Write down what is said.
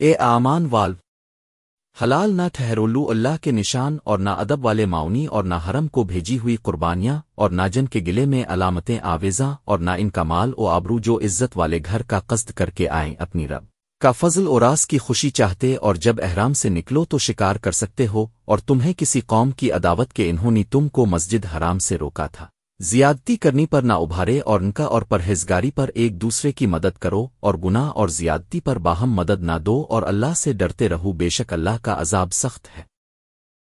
اے آمان والو، حلال نہ ٹھہرولو اللہ کے نشان اور نہ ادب والے معاونی اور نہ حرم کو بھیجی ہوئی قربانیاں اور نہ جن کے گلے میں علامتیں آویزاں اور نہ ان کا مال و آبرو جو عزت والے گھر کا قصد کر کے آئیں اپنی رب۔ کا فضل اور راس کی خوشی چاہتے اور جب احرام سے نکلو تو شکار کر سکتے ہو اور تمہیں کسی قوم کی عداوت کے انہوں نے تم کو مسجد حرام سے روکا تھا۔ زیادتی کرنی پر نہ ابھارے اور ان کا اور پرہیزگاری پر ایک دوسرے کی مدد کرو اور گناہ اور زیادتی پر باہم مدد نہ دو اور اللہ سے ڈرتے رہو، بے شک اللہ کا عذاب سخت ہے۔